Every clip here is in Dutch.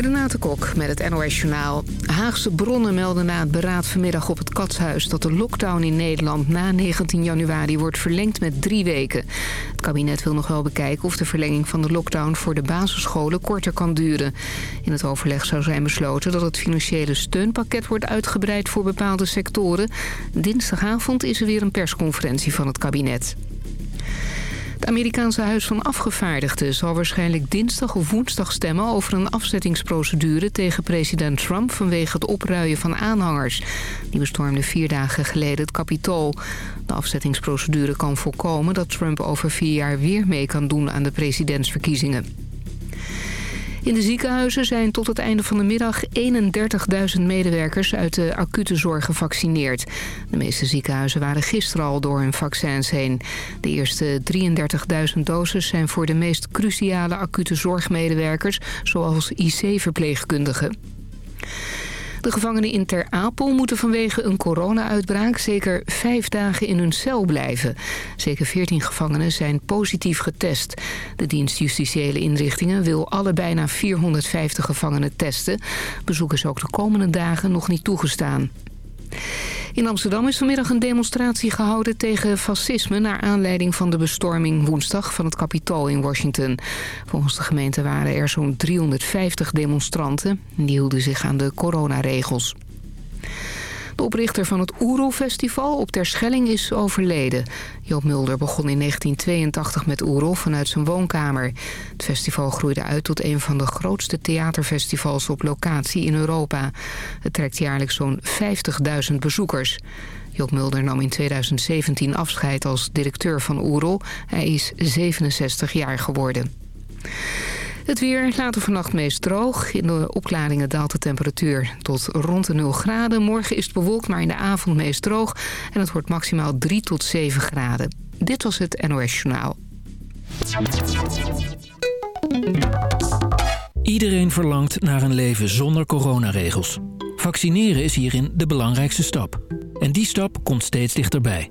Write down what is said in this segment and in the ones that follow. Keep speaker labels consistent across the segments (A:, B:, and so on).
A: Renate Kok met het NOS Journaal. Haagse bronnen melden na het beraad vanmiddag op het Katshuis... dat de lockdown in Nederland na 19 januari wordt verlengd met drie weken. Het kabinet wil nog wel bekijken of de verlenging van de lockdown... voor de basisscholen korter kan duren. In het overleg zou zijn besloten dat het financiële steunpakket... wordt uitgebreid voor bepaalde sectoren. Dinsdagavond is er weer een persconferentie van het kabinet. Het Amerikaanse Huis van Afgevaardigden zal waarschijnlijk dinsdag of woensdag stemmen over een afzettingsprocedure tegen president Trump vanwege het opruien van aanhangers. Die bestormden vier dagen geleden het Capitool. De afzettingsprocedure kan voorkomen dat Trump over vier jaar weer mee kan doen aan de presidentsverkiezingen. In de ziekenhuizen zijn tot het einde van de middag 31.000 medewerkers uit de acute zorg gevaccineerd. De meeste ziekenhuizen waren gisteren al door hun vaccins heen. De eerste 33.000 doses zijn voor de meest cruciale acute zorgmedewerkers, zoals IC-verpleegkundigen. De gevangenen in Ter Apel moeten vanwege een corona-uitbraak zeker vijf dagen in hun cel blijven. Zeker veertien gevangenen zijn positief getest. De dienst Justitiële Inrichtingen wil alle bijna 450 gevangenen testen. Bezoek is ook de komende dagen nog niet toegestaan. In Amsterdam is vanmiddag een demonstratie gehouden tegen fascisme... naar aanleiding van de bestorming woensdag van het Capitool in Washington. Volgens de gemeente waren er zo'n 350 demonstranten. Die hielden zich aan de coronaregels. De oprichter van het Oerol-festival op Terschelling is overleden. Joop Mulder begon in 1982 met Oerol vanuit zijn woonkamer. Het festival groeide uit tot een van de grootste theaterfestivals op locatie in Europa. Het trekt jaarlijks zo'n 50.000 bezoekers. Joop Mulder nam in 2017 afscheid als directeur van Oerol. Hij is 67 jaar geworden. Het weer later vannacht meest droog. In de opklaringen daalt de temperatuur tot rond de 0 graden. Morgen is het bewolkt, maar in de avond meest droog. En het wordt maximaal 3 tot 7 graden. Dit was het NOS Journaal.
B: Iedereen verlangt naar een leven zonder coronaregels. Vaccineren is hierin de belangrijkste stap. En die stap komt steeds dichterbij.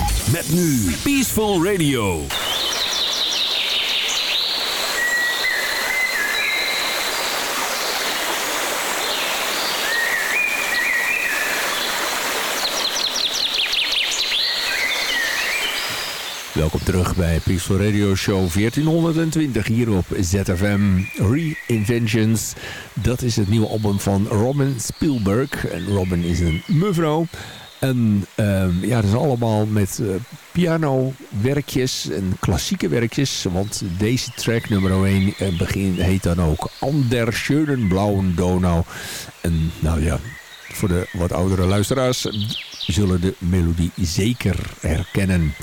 C: Met nu Peaceful Radio.
D: Welkom terug bij Peaceful Radio Show 1420 hier op ZFM Reinventions. Dat is het nieuwe album van Robin Spielberg. En Robin is een mevrouw. En uh, ja, dat is allemaal met uh, piano werkjes en klassieke werkjes. Want deze track nummer 1 uh, begin, heet dan ook Ander Schönen Blauen Donau. En nou ja, voor de wat oudere luisteraars zullen de melodie zeker herkennen.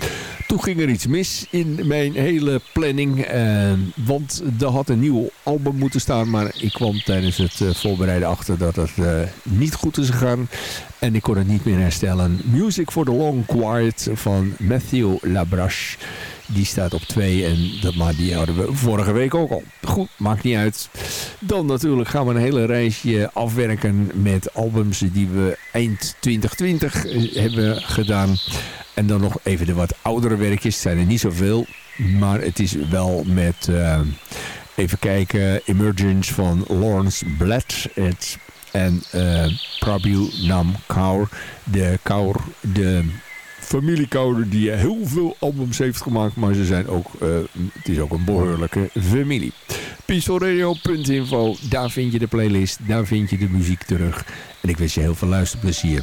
D: Toen ging er iets mis in mijn hele planning. Eh, want er had een nieuw album moeten staan. Maar ik kwam tijdens het uh, voorbereiden achter dat het uh, niet goed is gegaan. En ik kon het niet meer herstellen. Music for the Long Quiet van Matthew Labrache. Die staat op 2 en dat, maar die hadden we vorige week ook al. Goed, maakt niet uit. Dan natuurlijk gaan we een hele reisje afwerken met albums die we eind 2020 hebben gedaan. En dan nog even de wat oudere werkjes. Het zijn er niet zoveel. Maar het is wel met... Uh, even kijken. Emergence van Lawrence Blatt. En uh, Prabhu Nam Kaur. De Kaur. De familie Kaur die heel veel albums heeft gemaakt. Maar ze zijn ook... Uh, het is ook een behoorlijke familie. Pistolradio.info. Daar vind je de playlist. Daar vind je de muziek terug. En ik wens je heel veel luisterplezier.